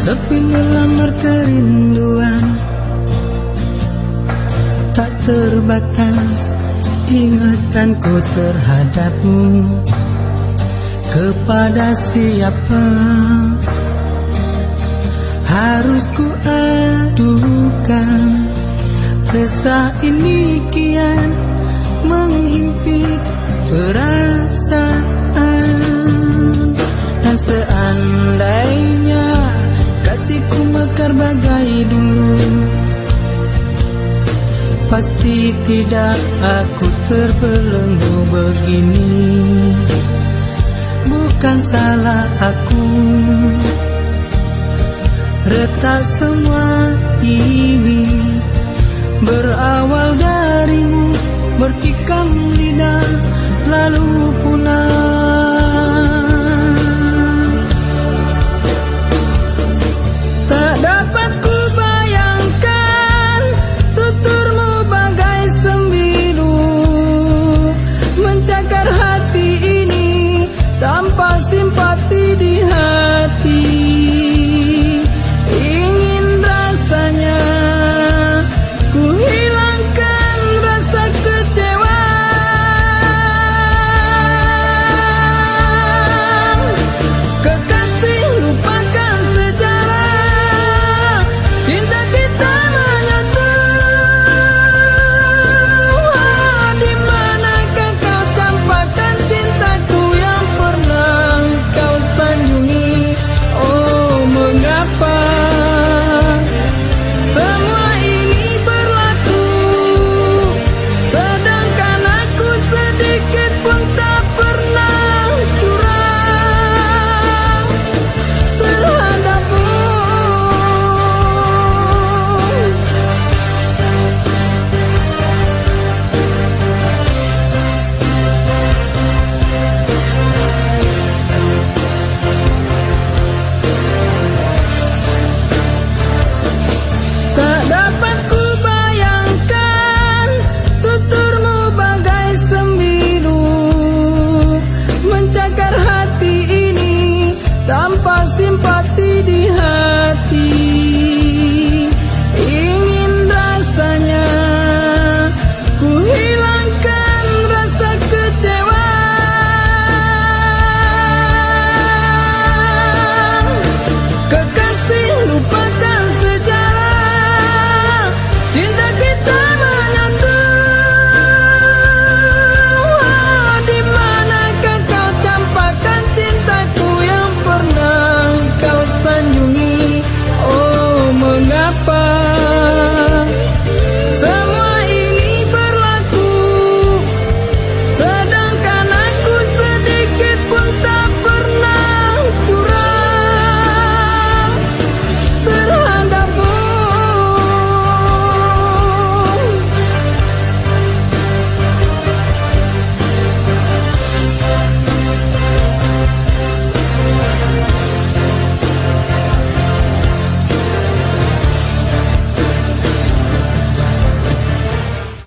Tapi melamar kerinduan Tak terbatas ingatanku terhadapmu. Kepada siapa harus ku adukan? Resah ini kian Pasti tidak aku terbelenggu begini. Bukan salah aku. Retak semua ini. Berawal dari simpati di hati.